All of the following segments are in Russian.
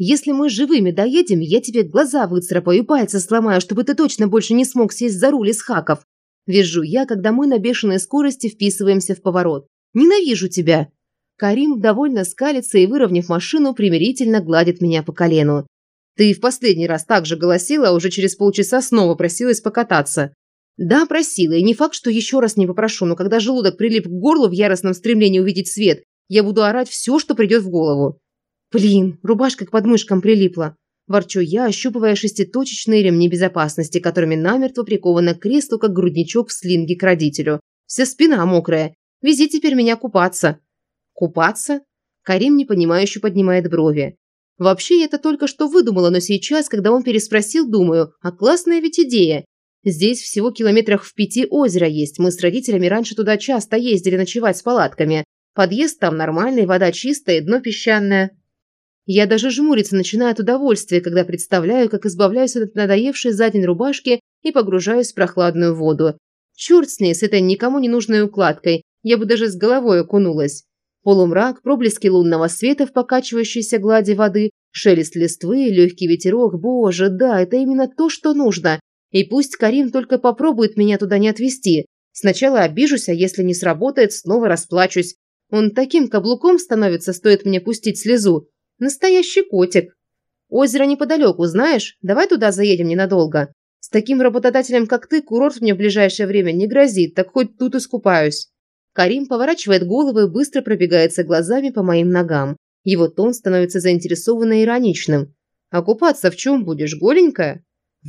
Если мы живыми доедем, я тебе глаза выцарапаю пальцы сломаю, чтобы ты точно больше не смог сесть за руль из хаков. Вижу я, когда мы на бешеной скорости вписываемся в поворот. Ненавижу тебя. Карим довольно скалится и, выровняв машину, примирительно гладит меня по колену. Ты в последний раз так же голосила, а уже через полчаса снова просилась покататься. Да, просила, и не факт, что еще раз не попрошу, но когда желудок прилип к горлу в яростном стремлении увидеть свет, я буду орать все, что придет в голову. Блин, рубашка к подмышкам прилипла. Ворчу я, ощупывая шеститочечные ремни безопасности, которыми намертво приковано к креслу, как грудничок в слинге к родителю. Вся спина мокрая. Вези теперь меня купаться. Купаться? Карим непонимающе поднимает брови. Вообще, я это только что выдумала, но сейчас, когда он переспросил, думаю, а классная ведь идея. Здесь всего километрах в пяти озеро есть. Мы с родителями раньше туда часто ездили ночевать с палатками. Подъезд там нормальный, вода чистая, дно песчаное. Я даже жмуриться начинаю от удовольствия, когда представляю, как избавляюсь от надоевшей за день рубашки и погружаюсь в прохладную воду. Черт с ней, с этой никому не нужной укладкой. Я бы даже с головой окунулась. Полумрак, проблески лунного света в покачивающейся глади воды, шелест листвы, легкий ветерок. Боже, да, это именно то, что нужно. И пусть Карим только попробует меня туда не отвезти. Сначала обижусь, а если не сработает, снова расплачусь. Он таким каблуком становится, стоит мне пустить слезу. Настоящий котик. Озеро неподалеку, знаешь? Давай туда заедем ненадолго. С таким работодателем, как ты, курорт мне в ближайшее время не грозит, так хоть тут искупаюсь. Карим поворачивает голову и быстро пробегается глазами по моим ногам. Его тон становится заинтересованно ироничным. «А купаться в чем будешь, голенькая?»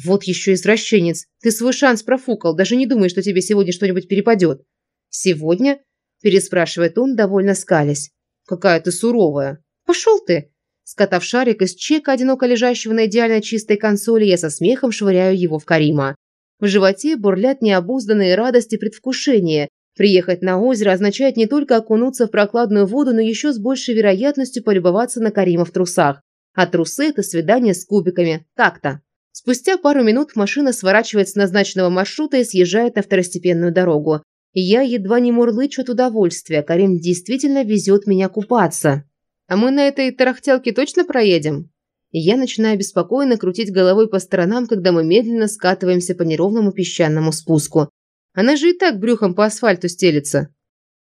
«Вот еще извращенец. Ты свой шанс профукал, даже не думай, что тебе сегодня что-нибудь перепадет». «Сегодня?» – переспрашивает он, довольно скалясь. «Какая ты суровая». «Пошел ты!» Скотав шарик из чека, одиноко лежащего на идеально чистой консоли, я со смехом швыряю его в Карима. В животе бурлят необузданные радости предвкушения. Приехать на озеро означает не только окунуться в прокладную воду, но еще с большей вероятностью полюбоваться на Карима в трусах. А трусы – это свидание с кубиками. Так-то. Спустя пару минут машина сворачивает с назначенного маршрута и съезжает на второстепенную дорогу. я едва не мурлычу от удовольствия. Карим действительно везет меня купаться. А мы на этой тарахтелке точно проедем? И я начинаю беспокойно крутить головой по сторонам, когда мы медленно скатываемся по неровному песчаному спуску. Она же и так брюхом по асфальту стелится.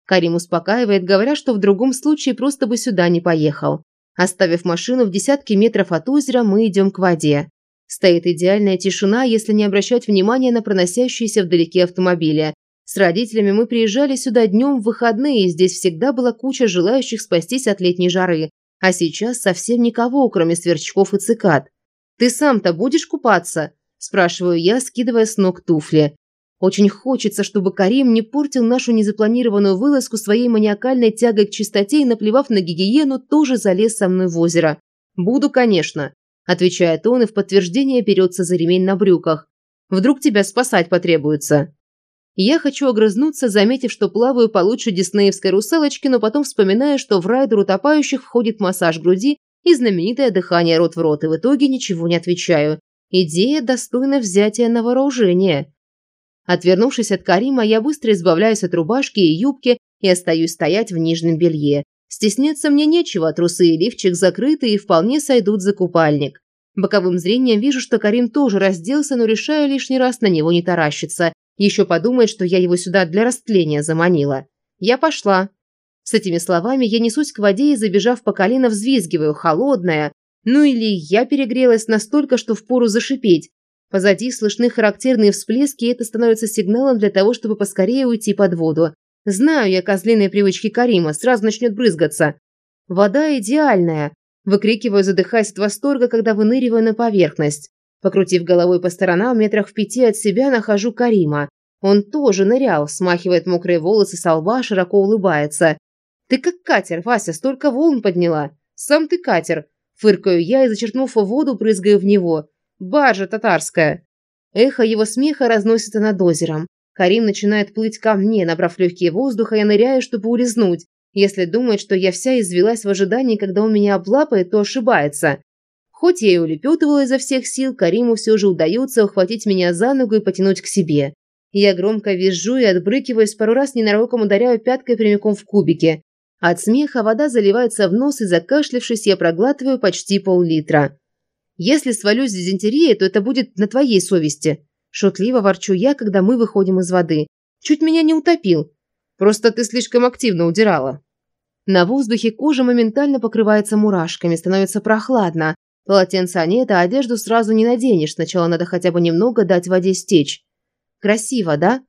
Карим успокаивает, говоря, что в другом случае просто бы сюда не поехал. Оставив машину в десятки метров от озера, мы идем к воде. Стоит идеальная тишина, если не обращать внимания на проносящиеся вдалеке автомобили. С родителями мы приезжали сюда днем в выходные, и здесь всегда была куча желающих спастись от летней жары. А сейчас совсем никого, кроме сверчков и цикад. «Ты сам-то будешь купаться?» – спрашиваю я, скидывая с ног туфли. Очень хочется, чтобы Карим не портил нашу незапланированную вылазку своей маниакальной тягой к чистоте и, наплевав на гигиену, тоже залез со мной в озеро. «Буду, конечно», – отвечает он и в подтверждение берется за ремень на брюках. «Вдруг тебя спасать потребуется?» Я хочу огрызнуться, заметив, что плаваю получше диснеевской русалочки, но потом вспоминаю, что в райдер утопающих входит массаж груди и знаменитое дыхание рот в рот, и в итоге ничего не отвечаю. Идея достойна взятия на вооружение. Отвернувшись от Карима, я быстро избавляюсь от рубашки и юбки и остаюсь стоять в нижнем белье. Стесняться мне нечего, трусы и лифчик закрыты и вполне сойдут за купальник. Боковым зрением вижу, что Карим тоже разделся, но решаю лишний раз на него не таращиться. Еще подумает, что я его сюда для растления заманила. Я пошла. С этими словами я несусь к воде и, забежав по колено, взвизгиваю, холодная. Ну или я перегрелась настолько, что впору зашипеть. Позади слышны характерные всплески, и это становится сигналом для того, чтобы поскорее уйти под воду. Знаю я козлиные привычки Карима, сразу начнет брызгаться. Вода идеальная. Выкрикиваю, задыхаясь от восторга, когда выныриваю на поверхность. Покрутив головой по сторонам, метрах в пяти от себя нахожу Карима. Он тоже нырял, смахивает мокрые волосы со лба, широко улыбается. «Ты как катер, Вася, столько волн подняла! Сам ты катер!» Фыркаю я и, зачерпнув воду, прызгаю в него. «Баржа татарская!» Эхо его смеха разносится над озером. Карим начинает плыть ко мне, набрав легкие воздуха, я ныряю, чтобы улизнуть. Если думает, что я вся извелась в ожидании, когда он меня облапает, то ошибается. Хоть я и улепетывала изо всех сил, Кариму все же удается ухватить меня за ногу и потянуть к себе. Я громко визжу и отбрыкиваюсь, пару раз ненароком ударяю пяткой прямиком в кубики. От смеха вода заливается в нос, и закашлявшись, я проглатываю почти пол-литра. Если свалюсь с дизентерией, то это будет на твоей совести. Шутливо ворчу я, когда мы выходим из воды. Чуть меня не утопил. Просто ты слишком активно удирала. На воздухе кожа моментально покрывается мурашками, становится прохладно. Полотенца нет, а одежду сразу не наденешь. Сначала надо хотя бы немного дать воде стечь. Красиво, да?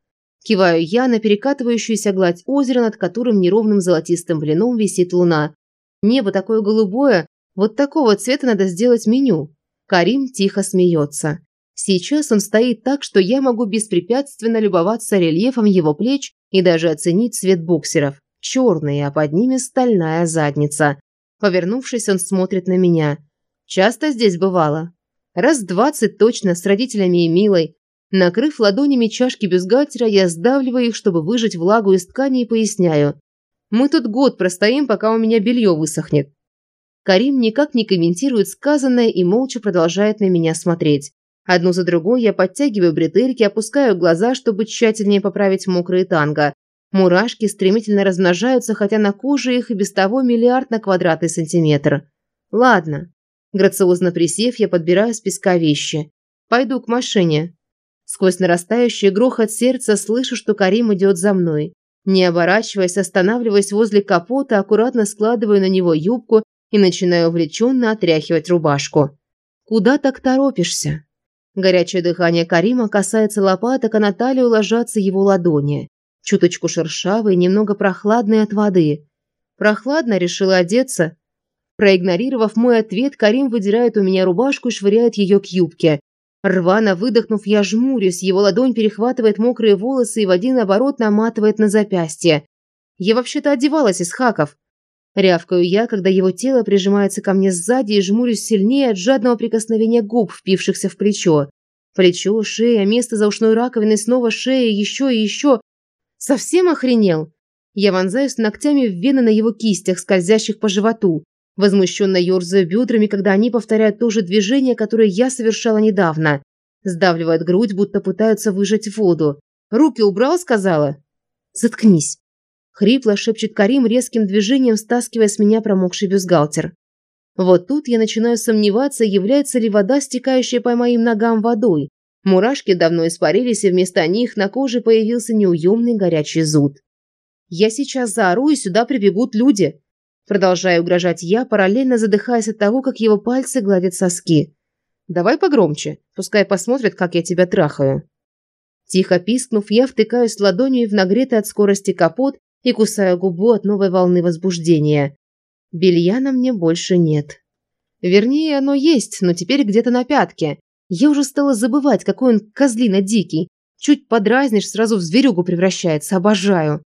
Киваю я на перекатывающуюся гладь озера, над которым неровным золотистым блином висит луна. Небо такое голубое, вот такого цвета надо сделать меню. Карим тихо смеется. Сейчас он стоит так, что я могу беспрепятственно любоваться рельефом его плеч и даже оценить цвет боксеров. Черные, а под ними стальная задница. Повернувшись, он смотрит на меня. Часто здесь бывало? Раз двадцать точно, с родителями и Милой. Накрыв ладонями чашки бюстгальтера, я сдавливаю их, чтобы выжать влагу из ткани и поясняю. Мы тут год простоим, пока у меня белье высохнет. Карим никак не комментирует сказанное и молча продолжает на меня смотреть. Одну за другой я подтягиваю бретельки, опускаю глаза, чтобы тщательнее поправить мокрые танго. Мурашки стремительно размножаются, хотя на коже их и без того миллиард на квадратный сантиметр. Ладно. Грациозно присев, я подбираю с песка вещи. Пойду к машине. Сквозь нарастающий грохот сердца слышу, что Карим идет за мной. Не оборачиваясь, останавливаясь возле капота, аккуратно складываю на него юбку и начинаю увлеченно отряхивать рубашку. «Куда так торопишься?» Горячее дыхание Карима касается лопаток, а на талию ложатся его ладони. Чуточку шершавые, немного прохладные от воды. Прохладно, решила одеться. Проигнорировав мой ответ, Карим выдирает у меня рубашку и швыряет ее к юбке. Рвано выдохнув, я жмурюсь, его ладонь перехватывает мокрые волосы и в один оборот наматывает на запястье. Я вообще-то одевалась из хаков. Рявкаю я, когда его тело прижимается ко мне сзади и жмурюсь сильнее от жадного прикосновения губ, впившихся в плечо. Плечо, шея, место за ушной раковиной, снова шея, еще и еще. Совсем охренел? Я вонзаюсь ногтями в вены на его кистях, скользящих по животу. Возмущенно ерзаю бедрами, когда они повторяют то же движение, которое я совершала недавно. Сдавливают грудь, будто пытаются выжать воду. «Руки убрал?» – сказала. «Заткнись!» Хрипло шепчет Карим резким движением, стаскивая с меня промокший бюстгальтер. Вот тут я начинаю сомневаться, является ли вода, стекающая по моим ногам, водой. Мурашки давно испарились, и вместо них на коже появился неуемный горячий зуд. «Я сейчас заору, и сюда прибегут люди!» Продолжаю угрожать я, параллельно задыхаясь от того, как его пальцы гладят соски. «Давай погромче, пускай посмотрят, как я тебя трахаю». Тихо пискнув, я втыкаюсь ладонью в нагретый от скорости капот и кусаю губу от новой волны возбуждения. Белья на мне больше нет. Вернее, оно есть, но теперь где-то на пятке. Я уже стала забывать, какой он козлина дикий. Чуть подразнишь, сразу в зверюгу превращается. Обожаю.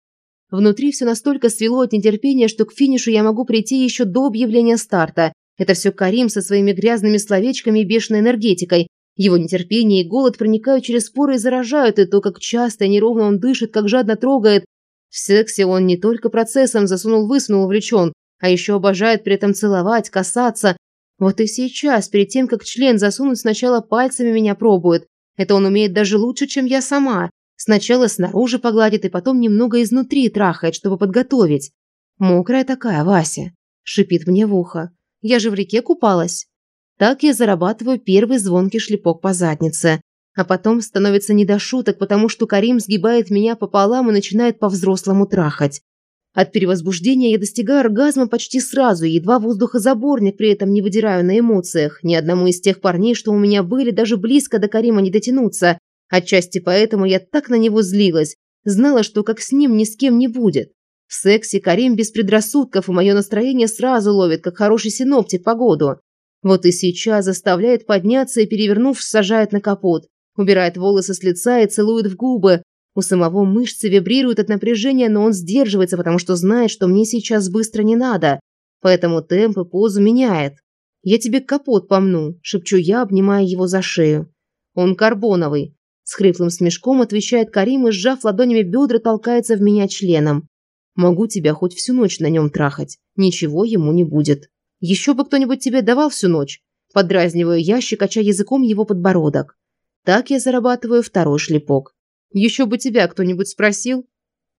Внутри все настолько свело от нетерпения, что к финишу я могу прийти еще до объявления старта. Это все Карим со своими грязными словечками и бешеной энергетикой. Его нетерпение и голод проникают через поры и заражают, и то, как часто и неровно он дышит, как жадно трогает. В сексе он не только процессом засунул-высунул увлечен, а еще обожает при этом целовать, касаться. Вот и сейчас, перед тем, как член засунуть, сначала пальцами меня пробует. Это он умеет даже лучше, чем я сама. Сначала снаружи погладит и потом немного изнутри трахает, чтобы подготовить. Мокрая такая, Вася. Шипит мне в ухо. Я же в реке купалась. Так я зарабатываю первый звонкий шлепок по заднице. А потом становится не до шуток, потому что Карим сгибает меня пополам и начинает по-взрослому трахать. От перевозбуждения я достигаю оргазма почти сразу, едва воздухозаборник при этом не выдираю на эмоциях. Ни одному из тех парней, что у меня были, даже близко до Карима не дотянуться. Отчасти поэтому я так на него злилась. Знала, что как с ним ни с кем не будет. В сексе Карим без предрассудков, и мое настроение сразу ловит, как хороший синоптик погоду. Вот и сейчас заставляет подняться и, перевернув, сажает на капот. Убирает волосы с лица и целует в губы. У самого мышцы вибрируют от напряжения, но он сдерживается, потому что знает, что мне сейчас быстро не надо. Поэтому темп и позу меняет. «Я тебе капот помну», – шепчу я, обнимая его за шею. Он карбоновый. С хриплым смешком отвечает Карим и, сжав ладонями бедра, толкается в меня членом. Могу тебя хоть всю ночь на нем трахать. Ничего ему не будет. Еще бы кто-нибудь тебе давал всю ночь. Подразниваю я, щекоча языком его подбородок. Так я зарабатываю второй шлепок. Еще бы тебя кто-нибудь спросил.